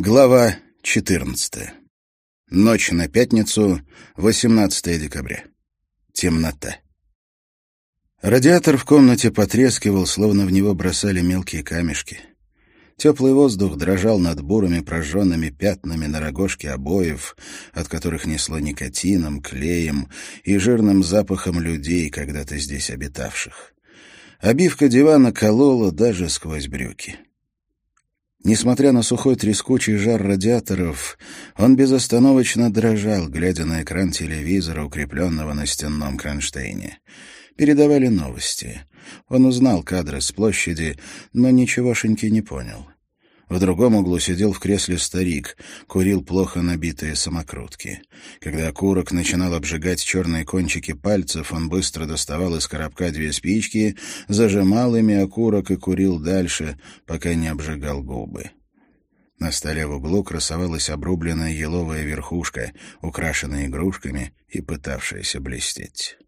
Глава 14. Ночь на пятницу, 18 декабря. Темнота. Радиатор в комнате потрескивал, словно в него бросали мелкие камешки. Теплый воздух дрожал над бурыми прожженными пятнами на рогожке обоев, от которых несло никотином, клеем и жирным запахом людей, когда-то здесь обитавших. Обивка дивана колола даже сквозь брюки. Несмотря на сухой трескучий жар радиаторов, он безостановочно дрожал, глядя на экран телевизора, укрепленного на стенном кронштейне. Передавали новости. Он узнал кадры с площади, но ничегошеньки не понял. В другом углу сидел в кресле старик, курил плохо набитые самокрутки. Когда окурок начинал обжигать черные кончики пальцев, он быстро доставал из коробка две спички, зажимал ими окурок и курил дальше, пока не обжигал губы. На столе в углу красовалась обрубленная еловая верхушка, украшенная игрушками и пытавшаяся блестеть.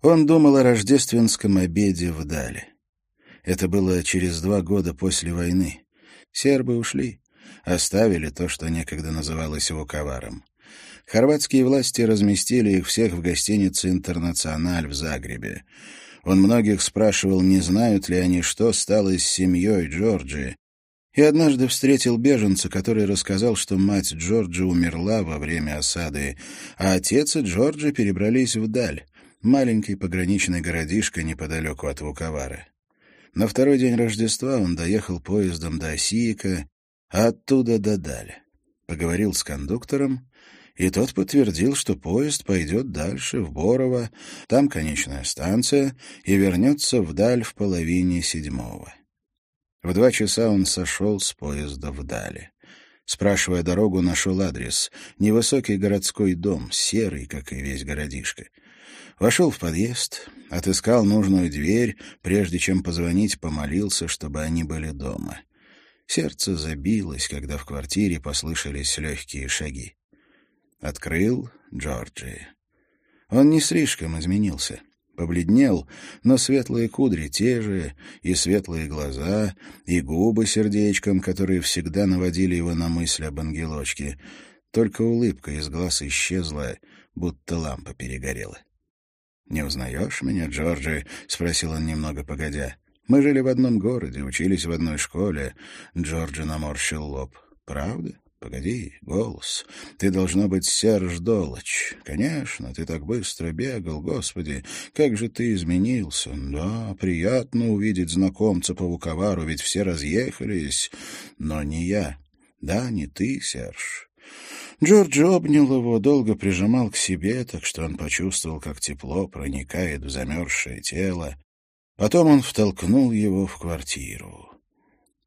Он думал о рождественском обеде вдали. Это было через два года после войны. Сербы ушли, оставили то, что некогда называлось Вуковаром. Хорватские власти разместили их всех в гостинице «Интернациональ» в Загребе. Он многих спрашивал, не знают ли они, что стало с семьей Джорджи, и однажды встретил беженца, который рассказал, что мать Джорджи умерла во время осады, а отец и Джорджи перебрались вдаль, маленький пограничный городишко неподалеку от Вуковары. На второй день Рождества он доехал поездом до Осиика, а оттуда до Даля. Поговорил с кондуктором, и тот подтвердил, что поезд пойдет дальше, в Борово, там конечная станция, и вернется вдаль в половине седьмого. В два часа он сошел с поезда вдали. Спрашивая дорогу, нашел адрес. Невысокий городской дом, серый, как и весь городишко. Вошел в подъезд, отыскал нужную дверь, прежде чем позвонить, помолился, чтобы они были дома. Сердце забилось, когда в квартире послышались легкие шаги. Открыл Джорджи. Он не слишком изменился. Побледнел, но светлые кудри те же, и светлые глаза, и губы сердечком, которые всегда наводили его на мысль об ангелочке. Только улыбка из глаз исчезла, будто лампа перегорела. «Не узнаешь меня, Джорджи?» — спросил он немного погодя. «Мы жили в одном городе, учились в одной школе». Джорджи наморщил лоб. «Правда? Погоди, голос. Ты должно быть Серж Долоч. Конечно, ты так быстро бегал, господи. Как же ты изменился. Да, приятно увидеть знакомца по Вуковару, ведь все разъехались. Но не я. Да, не ты, Серж. Джордж обнял его, долго прижимал к себе, так что он почувствовал, как тепло проникает в замерзшее тело. Потом он втолкнул его в квартиру.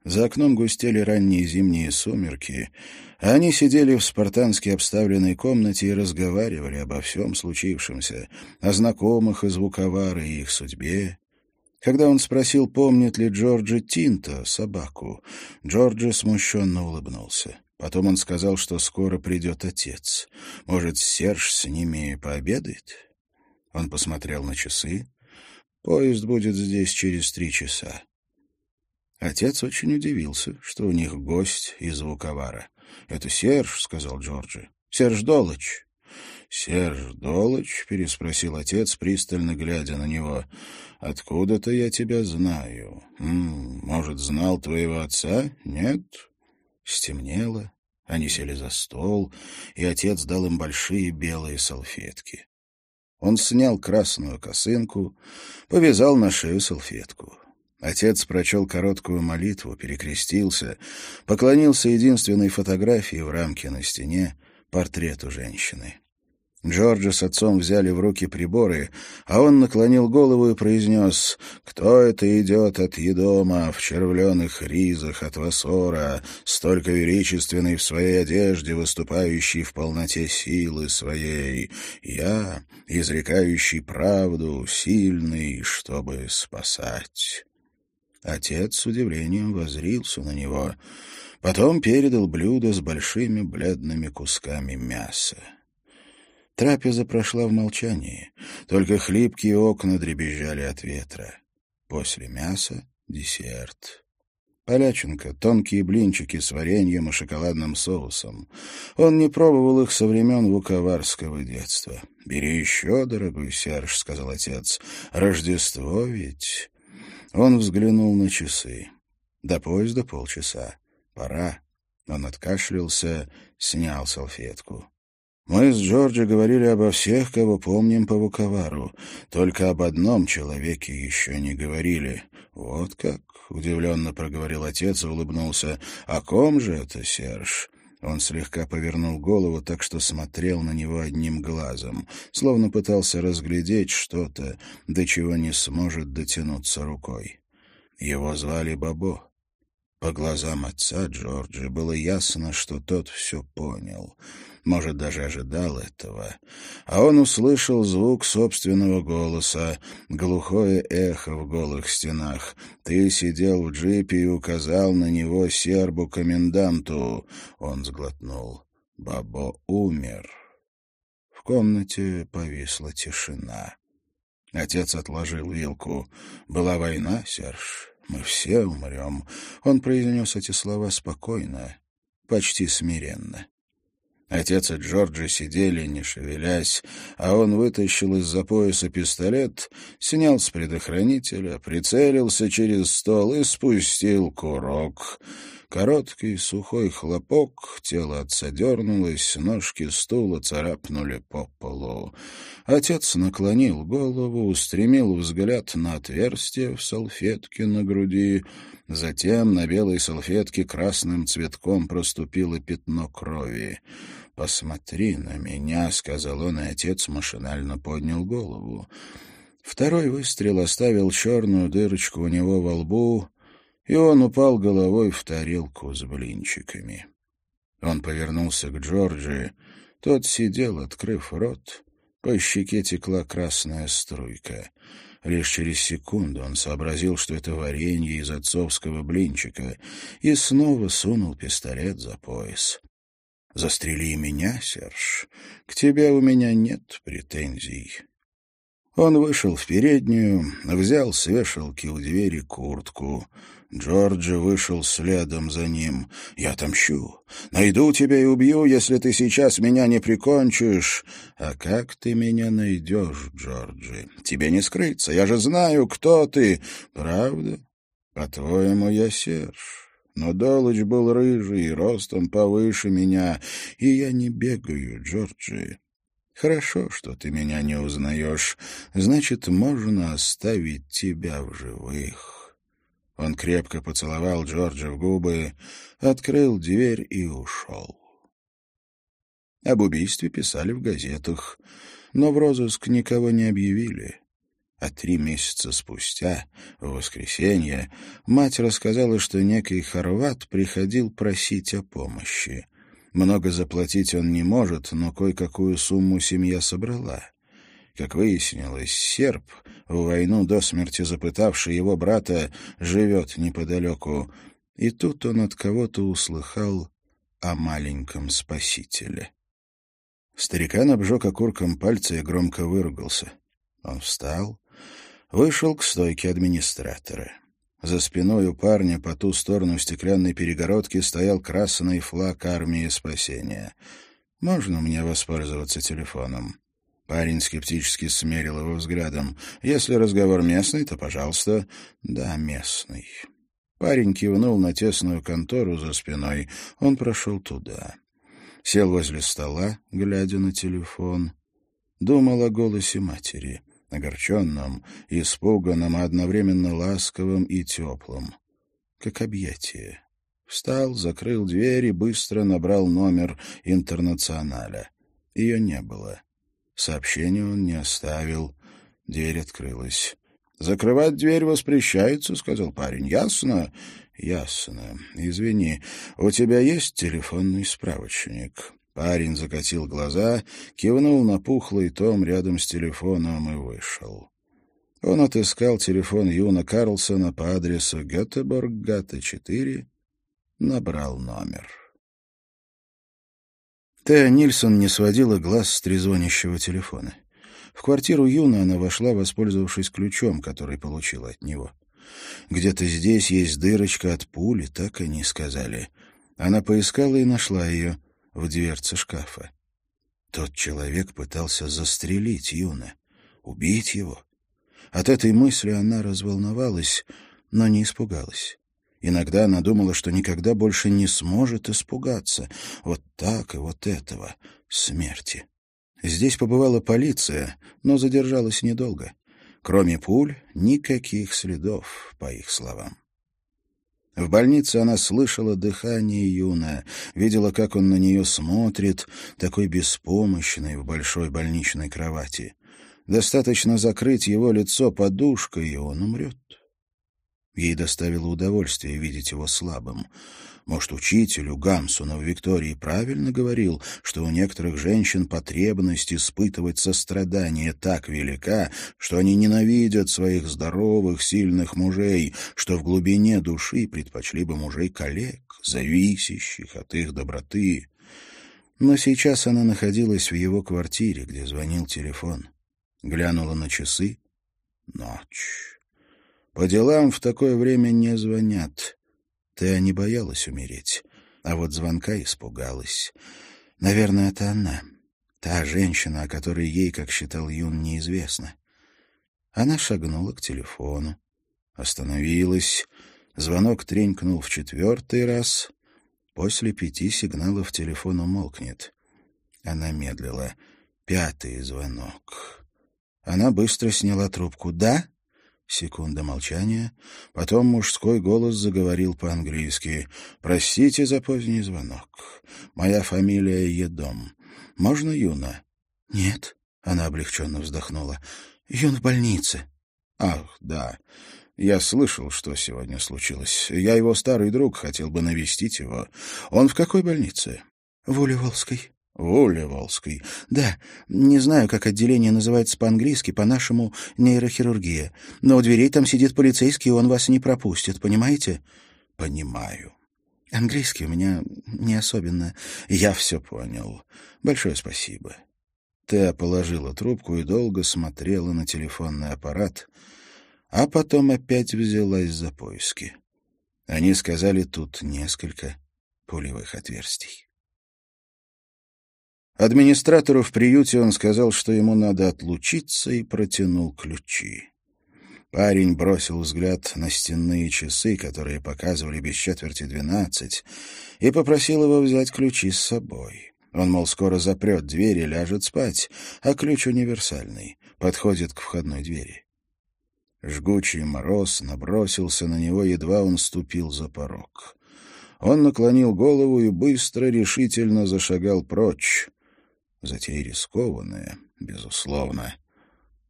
За окном густели ранние зимние сумерки, а они сидели в спартански обставленной комнате и разговаривали обо всем случившемся, о знакомых из Вуковары и их судьбе. Когда он спросил, помнит ли Джорджи Тинто, собаку, Джорджи смущенно улыбнулся. Потом он сказал, что скоро придет отец. Может, Серж с ними пообедает? Он посмотрел на часы. Поезд будет здесь через три часа. Отец очень удивился, что у них гость из Вуковара. — Это Серж, — сказал Джорджи. — Серж Долоч. — Серж Долоч? — переспросил отец, пристально глядя на него. — Откуда-то я тебя знаю. М -м, может, знал твоего отца? Нет? Стемнело, они сели за стол, и отец дал им большие белые салфетки. Он снял красную косынку, повязал на шею салфетку. Отец прочел короткую молитву, перекрестился, поклонился единственной фотографии в рамке на стене, портрету женщины. Джорджа с отцом взяли в руки приборы, а он наклонил голову и произнес «Кто это идет от Едома в червленых ризах от Васора, столько величественный в своей одежде, выступающий в полноте силы своей? Я, изрекающий правду, сильный, чтобы спасать». Отец с удивлением возрился на него, потом передал блюдо с большими бледными кусками мяса. Трапеза прошла в молчании, только хлипкие окна дребезжали от ветра. После мяса — десерт. Поляченко, тонкие блинчики с вареньем и шоколадным соусом. Он не пробовал их со времен вуковарского детства. «Бери еще, дорогой Серж», — сказал отец. «Рождество ведь...» Он взглянул на часы. До поезда полчаса. Пора. Он откашлялся, снял салфетку. Мы с Джорджи говорили обо всех, кого помним по Вуковару. Только об одном человеке еще не говорили. Вот как, — удивленно проговорил отец и улыбнулся. О ком же это, Серж? Он слегка повернул голову так, что смотрел на него одним глазом, словно пытался разглядеть что-то, до чего не сможет дотянуться рукой. Его звали Бабо. По глазам отца Джорджи было ясно, что тот все понял — может, даже ожидал этого. А он услышал звук собственного голоса, глухое эхо в голых стенах. «Ты сидел в джипе и указал на него сербу-коменданту». Он сглотнул. «Бабо умер». В комнате повисла тишина. Отец отложил вилку. «Была война, Серж. Мы все умрем». Он произнес эти слова спокойно, почти смиренно. Отец и Джорджи сидели, не шевелясь, а он вытащил из-за пояса пистолет, снял с предохранителя, прицелился через стол и спустил курок. Короткий сухой хлопок, тело отца дернулось, ножки стула царапнули по полу. Отец наклонил голову, устремил взгляд на отверстие в салфетке на груди, затем на белой салфетке красным цветком проступило пятно крови. «Посмотри на меня», — сказал он, и отец машинально поднял голову. Второй выстрел оставил черную дырочку у него во лбу, и он упал головой в тарелку с блинчиками. Он повернулся к Джорджи. Тот сидел, открыв рот. По щеке текла красная струйка. Лишь через секунду он сообразил, что это варенье из отцовского блинчика, и снова сунул пистолет за пояс. Застрели меня, Серж. К тебе у меня нет претензий. Он вышел в переднюю, взял с вешалки у двери куртку. Джорджи вышел следом за ним. «Я отомщу. Найду тебя и убью, если ты сейчас меня не прикончишь». «А как ты меня найдешь, Джорджи? Тебе не скрыться. Я же знаю, кто ты». «Правда? По-твоему, я Серж?» Но Долыч был рыжий, ростом повыше меня, и я не бегаю, Джорджи. Хорошо, что ты меня не узнаешь. Значит, можно оставить тебя в живых. Он крепко поцеловал Джорджа в губы, открыл дверь и ушел. Об убийстве писали в газетах, но в розыск никого не объявили. А три месяца спустя, в воскресенье, мать рассказала, что некий хорват приходил просить о помощи. Много заплатить он не может, но кое-какую сумму семья собрала. Как выяснилось, серб, в войну до смерти запытавший его брата, живет неподалеку. И тут он от кого-то услыхал о маленьком спасителе. Старикан обжег окурком пальцы и громко выругался. Он встал, вышел к стойке администратора. За спиной у парня по ту сторону стеклянной перегородки стоял красный флаг армии спасения. «Можно мне воспользоваться телефоном?» Парень скептически смерил его взглядом. «Если разговор местный, то, пожалуйста». «Да, местный». Парень кивнул на тесную контору за спиной. Он прошел туда. Сел возле стола, глядя на телефон. Думал о голосе матери огорченным, испуганным, а одновременно ласковым и теплым, как объятие. Встал, закрыл дверь и быстро набрал номер интернационаля. Ее не было. Сообщения он не оставил. Дверь открылась. «Закрывать дверь воспрещается», — сказал парень. «Ясно?» «Ясно. Извини, у тебя есть телефонный справочник?» Парень закатил глаза, кивнул на пухлый том рядом с телефоном и вышел. Он отыскал телефон Юна Карлсона по адресу Гетеборг-Гата 4, набрал номер. Тея Нильсон не сводила глаз с трезвонящего телефона. В квартиру Юна она вошла, воспользовавшись ключом, который получила от него. Где-то здесь есть дырочка от пули, так они сказали. Она поискала и нашла ее в дверце шкафа. Тот человек пытался застрелить Юна, убить его. От этой мысли она разволновалась, но не испугалась. Иногда она думала, что никогда больше не сможет испугаться. Вот так и вот этого — смерти. Здесь побывала полиция, но задержалась недолго. Кроме пуль, никаких следов, по их словам. В больнице она слышала дыхание Юна, видела, как он на нее смотрит, такой беспомощный в большой больничной кровати. Достаточно закрыть его лицо подушкой, и он умрет. Ей доставило удовольствие видеть его слабым. Может, учителю Гамсуна в Виктории правильно говорил, что у некоторых женщин потребность испытывать сострадание так велика, что они ненавидят своих здоровых, сильных мужей, что в глубине души предпочли бы мужей-коллег, зависящих от их доброты. Но сейчас она находилась в его квартире, где звонил телефон. Глянула на часы. Ночь. По делам в такое время не звонят. Теа не боялась умереть, а вот звонка испугалась. Наверное, это она. Та женщина, о которой ей, как считал Юн, неизвестно. Она шагнула к телефону, остановилась. Звонок тренькнул в четвертый раз. После пяти сигналов телефон умолкнет. Она медлила. Пятый звонок. Она быстро сняла трубку. «Да?» Секунда молчания. Потом мужской голос заговорил по-английски. «Простите за поздний звонок. Моя фамилия Едом. Можно Юна?» «Нет», — она облегченно вздохнула. «Юн в больнице». «Ах, да. Я слышал, что сегодня случилось. Я его старый друг, хотел бы навестить его. Он в какой больнице?» «В Улеволской». Волеволской. Да, не знаю, как отделение называется по-английски, по-нашему нейрохирургия. Но у дверей там сидит полицейский, и он вас не пропустит, понимаете? Понимаю. Английский у меня не особенно. Я все понял. Большое спасибо. Теа положила трубку и долго смотрела на телефонный аппарат, а потом опять взялась за поиски. Они сказали, тут несколько пулевых отверстий. Администратору в приюте он сказал, что ему надо отлучиться, и протянул ключи. Парень бросил взгляд на стенные часы, которые показывали без четверти двенадцать, и попросил его взять ключи с собой. Он, мол, скоро запрет дверь и ляжет спать, а ключ универсальный, подходит к входной двери. Жгучий мороз набросился на него, едва он ступил за порог. Он наклонил голову и быстро, решительно зашагал прочь. Затея рискованная, безусловно,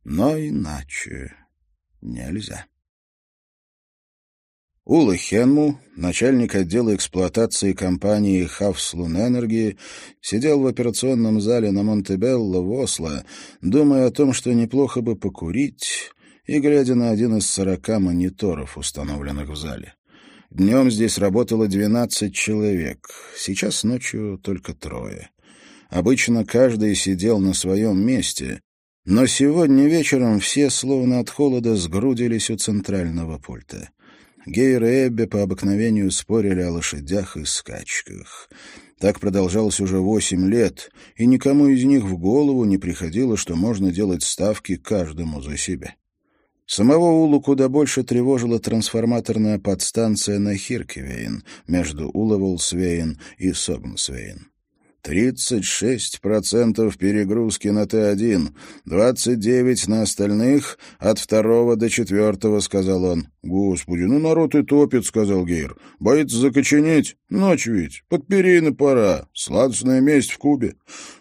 но иначе нельзя. Ула Хенму, начальник отдела эксплуатации компании Хавслун Энерги, сидел в операционном зале на Монтебелло в Осло, думая о том, что неплохо бы покурить, и глядя на один из сорока мониторов, установленных в зале. Днем здесь работало двенадцать человек, сейчас ночью только трое. Обычно каждый сидел на своем месте, но сегодня вечером все, словно от холода, сгрудились у центрального пульта. Гейр и Эбби по обыкновению спорили о лошадях и скачках. Так продолжалось уже восемь лет, и никому из них в голову не приходило, что можно делать ставки каждому за себя. Самого Улу куда больше тревожила трансформаторная подстанция на Хиркевейн между Улаволсвейн и Согнсвейн. Тридцать шесть процентов перегрузки на Т-1, двадцать девять на остальных, от второго до четвертого, — сказал он. — Господи, ну народ и топит, — сказал Гейр. — Боится закоченеть? Ночь ведь, под перины пора, сладостная месть в Кубе.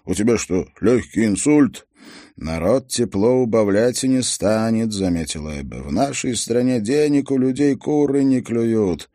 У тебя что, легкий инсульт? «Народ тепло убавлять и не станет», — заметила Эбба. «В нашей стране денег у людей куры не клюют».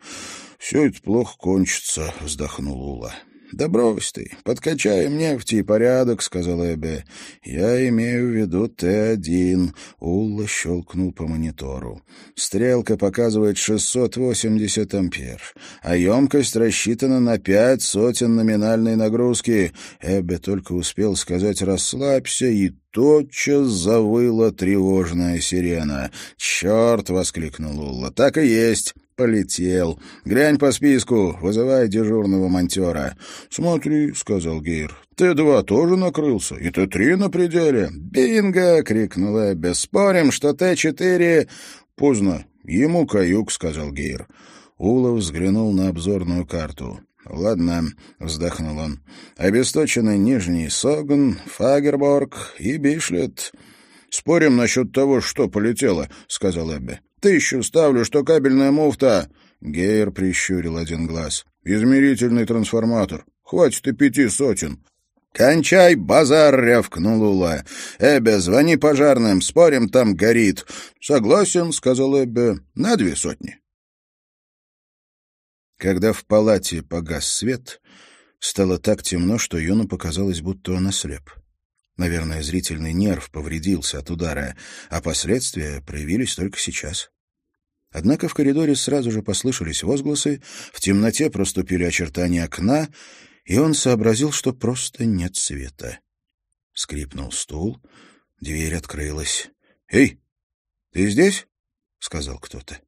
«Все это плохо кончится», — вздохнул Ула. «Да брось ты, подкачаем нефти и порядок», — сказал Эбби. «Я имею в виду Т-1», — Улла щелкнул по монитору. «Стрелка показывает 680 ампер, а емкость рассчитана на пять сотен номинальной нагрузки». Эбби только успел сказать «расслабься» и тотчас завыла тревожная сирена. «Черт!» — воскликнул Улла. «Так и есть!» Полетел. Глянь по списку, вызывай дежурного монтера. — Смотри, — сказал Гейр, — Т-2 тоже накрылся, и Т-3 на пределе. — Бинго! — крикнул Эбби. — Спорим, что Т-4... — Поздно. Ему каюк, — сказал Гейр. Улов взглянул на обзорную карту. «Ладно», — вздохнул он. «Обесточенный Нижний Согн, Фагерборг и Бишлет». «Спорим насчет того, что полетело», — сказал Эбби. Тысячу ставлю, что кабельная муфта...» Гейер прищурил один глаз. «Измерительный трансформатор. Хватит и пяти сотен». «Кончай базар!» — рявкнул Ула. «Эбе, звони пожарным, спорим, там горит». «Согласен», — сказал Эбе, — «на две сотни». Когда в палате погас свет, стало так темно, что Юну показалось, будто он ослеп. Наверное, зрительный нерв повредился от удара, а последствия проявились только сейчас. Однако в коридоре сразу же послышались возгласы, в темноте проступили очертания окна, и он сообразил, что просто нет света. Скрипнул стул, дверь открылась. «Эй, ты здесь?» — сказал кто-то.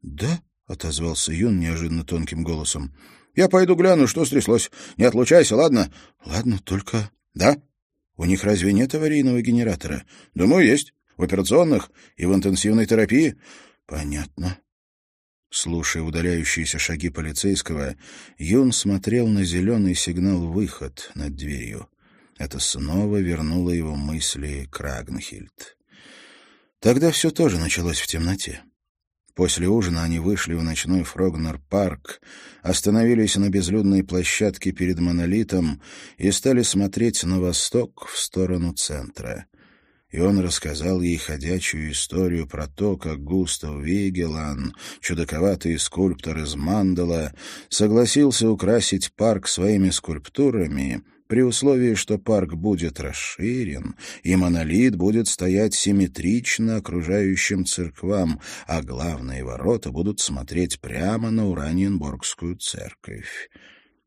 «Да», — отозвался Юн неожиданно тонким голосом. «Я пойду гляну, что стряслось. Не отлучайся, ладно?» «Ладно, только...» «Да? У них разве нет аварийного генератора?» «Думаю, есть. В операционных и в интенсивной терапии. Понятно. Слушая удаляющиеся шаги полицейского, Юн смотрел на зеленый сигнал «Выход» над дверью. Это снова вернуло его мысли к Рагнхильд. Тогда все тоже началось в темноте. После ужина они вышли в ночной Фрогнер-парк, остановились на безлюдной площадке перед монолитом и стали смотреть на восток в сторону центра и он рассказал ей ходячую историю про то, как Густав Вигелан, чудаковатый скульптор из Мандала, согласился украсить парк своими скульптурами при условии, что парк будет расширен, и монолит будет стоять симметрично окружающим церквам, а главные ворота будут смотреть прямо на Ураниенборгскую церковь.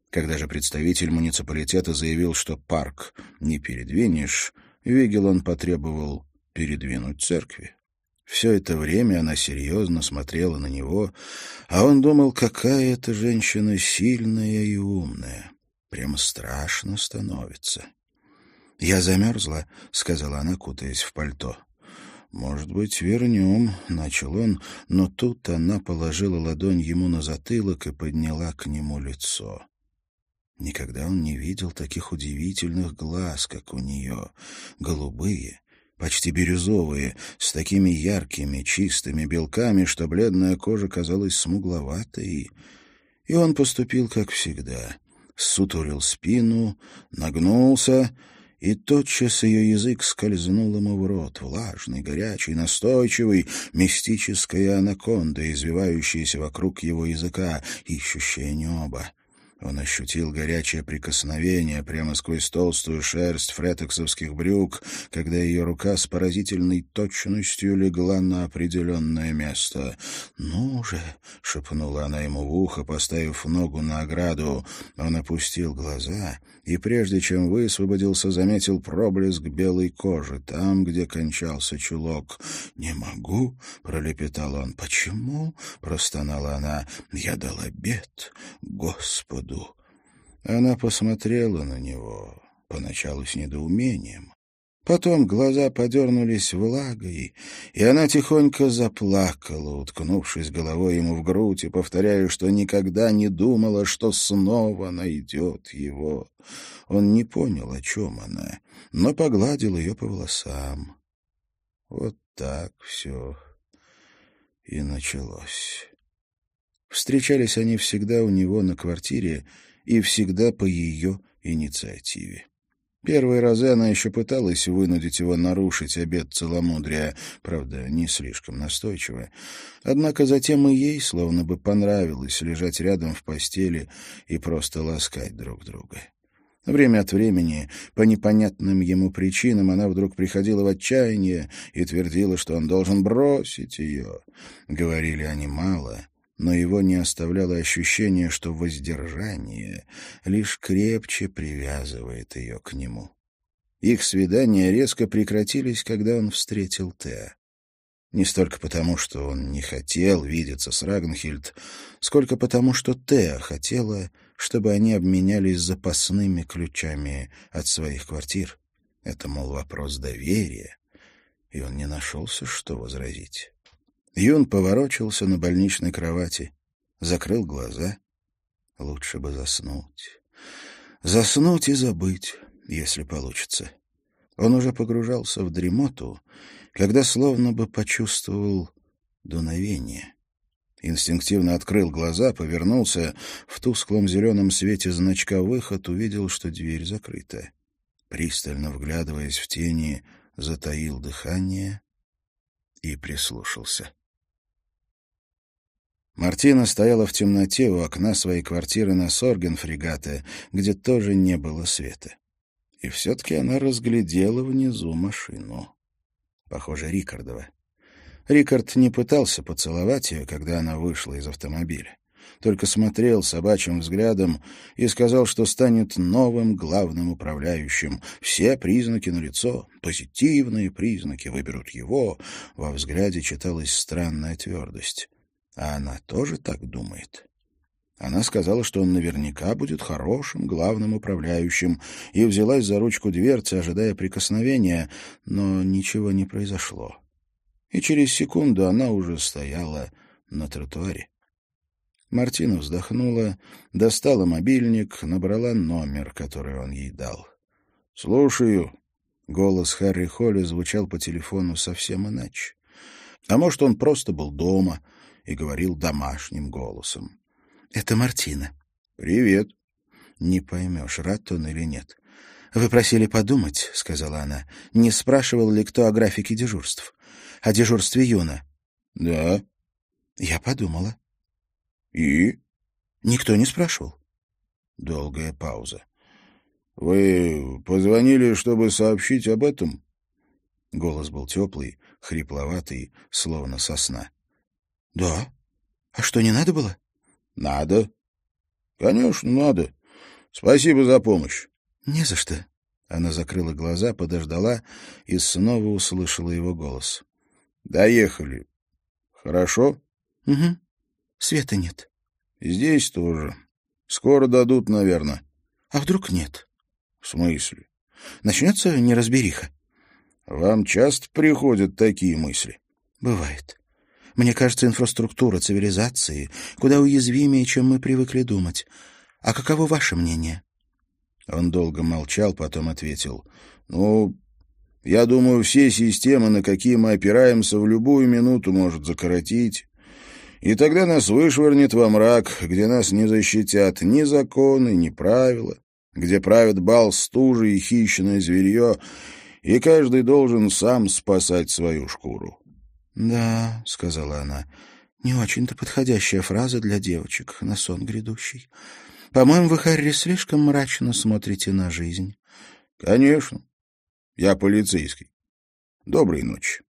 Когда же представитель муниципалитета заявил, что парк не передвинешь, Вигелон потребовал передвинуть церкви. Все это время она серьезно смотрела на него, а он думал, какая эта женщина сильная и умная. Прямо страшно становится. «Я замерзла», — сказала она, кутаясь в пальто. «Может быть, вернем», — начал он, но тут она положила ладонь ему на затылок и подняла к нему лицо. Никогда он не видел таких удивительных глаз, как у нее. Голубые, почти бирюзовые, с такими яркими, чистыми белками, что бледная кожа казалась смугловатой. И он поступил, как всегда. Сутурил спину, нагнулся, и тотчас ее язык скользнул ему в рот, влажный, горячий, настойчивый, мистическая анаконда, извивающаяся вокруг его языка, ищущая небо. Он ощутил горячее прикосновение прямо сквозь толстую шерсть фретексовских брюк, когда ее рука с поразительной точностью легла на определенное место. «Ну же!» — шепнула она ему в ухо, поставив ногу на ограду. Он опустил глаза и, прежде чем высвободился, заметил проблеск белой кожи там, где кончался чулок. «Не могу!» — пролепетал он. «Почему?» — простонала она. «Я дал обед Господу!» Году. Она посмотрела на него, поначалу с недоумением. Потом глаза подернулись влагой, и она тихонько заплакала, уткнувшись головой ему в грудь и повторяя, что никогда не думала, что снова найдет его. Он не понял, о чем она, но погладил ее по волосам. Вот так все и началось. Встречались они всегда у него на квартире и всегда по ее инициативе. Первые разы она еще пыталась вынудить его нарушить обет целомудрия, правда, не слишком настойчиво. Однако затем и ей словно бы понравилось лежать рядом в постели и просто ласкать друг друга. Время от времени, по непонятным ему причинам, она вдруг приходила в отчаяние и твердила, что он должен бросить ее. Говорили они мало, но его не оставляло ощущение, что воздержание лишь крепче привязывает ее к нему. Их свидания резко прекратились, когда он встретил Теа. Не столько потому, что он не хотел видеться с Рагнхильд, сколько потому, что Теа хотела, чтобы они обменялись запасными ключами от своих квартир. Это, мол, вопрос доверия, и он не нашелся, что возразить. Юн поворочился на больничной кровати, закрыл глаза. Лучше бы заснуть. Заснуть и забыть, если получится. Он уже погружался в дремоту, когда словно бы почувствовал дуновение. Инстинктивно открыл глаза, повернулся. В тусклом зеленом свете значка «Выход» увидел, что дверь закрыта. Пристально вглядываясь в тени, затаил дыхание и прислушался. Мартина стояла в темноте у окна своей квартиры на Сорген-фрегате, где тоже не было света. И все-таки она разглядела внизу машину. Похоже, Рикардова. Рикард не пытался поцеловать ее, когда она вышла из автомобиля. Только смотрел собачьим взглядом и сказал, что станет новым главным управляющим. Все признаки налицо, позитивные признаки выберут его. Во взгляде читалась странная твердость. А она тоже так думает. Она сказала, что он наверняка будет хорошим главным управляющим, и взялась за ручку дверцы, ожидая прикосновения, но ничего не произошло. И через секунду она уже стояла на тротуаре. Мартина вздохнула, достала мобильник, набрала номер, который он ей дал. «Слушаю». Голос Харри Холли звучал по телефону совсем иначе. А может, он просто был дома — и говорил домашним голосом. «Это Мартина». «Привет». «Не поймешь, рад он или нет». «Вы просили подумать», — сказала она. «Не спрашивал ли кто о графике дежурств? О дежурстве Юна?» «Да». «Я подумала». «И?» «Никто не спрашивал». Долгая пауза. «Вы позвонили, чтобы сообщить об этом?» Голос был теплый, хрипловатый, словно сосна. Да. А что, не надо было? Надо. Конечно, надо. Спасибо за помощь. Не за что. Она закрыла глаза, подождала и снова услышала его голос. Доехали. Хорошо? Угу. Света нет. Здесь тоже. Скоро дадут, наверное. А вдруг нет? В смысле? Начнется неразбериха. Вам часто приходят такие мысли? Бывает. Мне кажется, инфраструктура цивилизации куда уязвимее, чем мы привыкли думать. А каково ваше мнение?» Он долго молчал, потом ответил. «Ну, я думаю, все системы, на какие мы опираемся, в любую минуту может закоротить. И тогда нас вышвырнет во мрак, где нас не защитят ни законы, ни правила, где правят бал стужи и хищное зверье, и каждый должен сам спасать свою шкуру. «Да», — сказала она, — «не очень-то подходящая фраза для девочек на сон грядущий. По-моему, вы, Харри, слишком мрачно смотрите на жизнь». «Конечно. Я полицейский. Доброй ночи».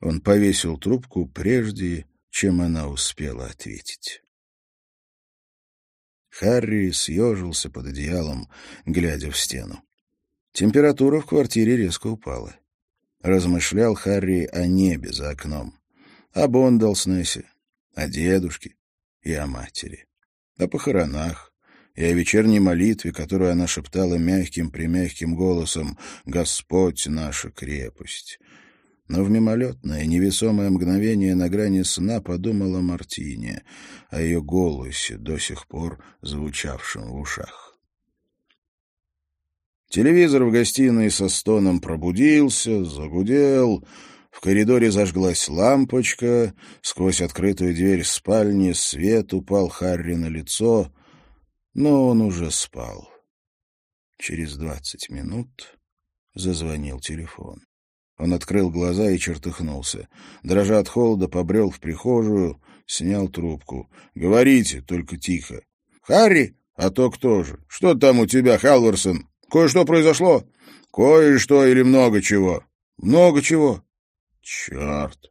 Он повесил трубку прежде, чем она успела ответить. Харри съежился под одеялом, глядя в стену. Температура в квартире резко упала. Размышлял Харри о небе за окном, о Бондалснесе, о дедушке и о матери, о похоронах и о вечерней молитве, которую она шептала мягким-примягким голосом «Господь наша крепость». Но в мимолетное, невесомое мгновение на грани сна подумала Мартине о ее голосе, до сих пор звучавшем в ушах. Телевизор в гостиной со стоном пробудился, загудел. В коридоре зажглась лампочка. Сквозь открытую дверь спальни свет упал Харри на лицо, но он уже спал. Через двадцать минут Зазвонил телефон. Он открыл глаза и чертыхнулся. Дрожа от холода, побрел в прихожую, снял трубку. «Говорите, только тихо». «Харри? А то кто же? Что там у тебя, Халварсон? Кое-что произошло?» «Кое-что или много чего?» «Много чего». «Черт!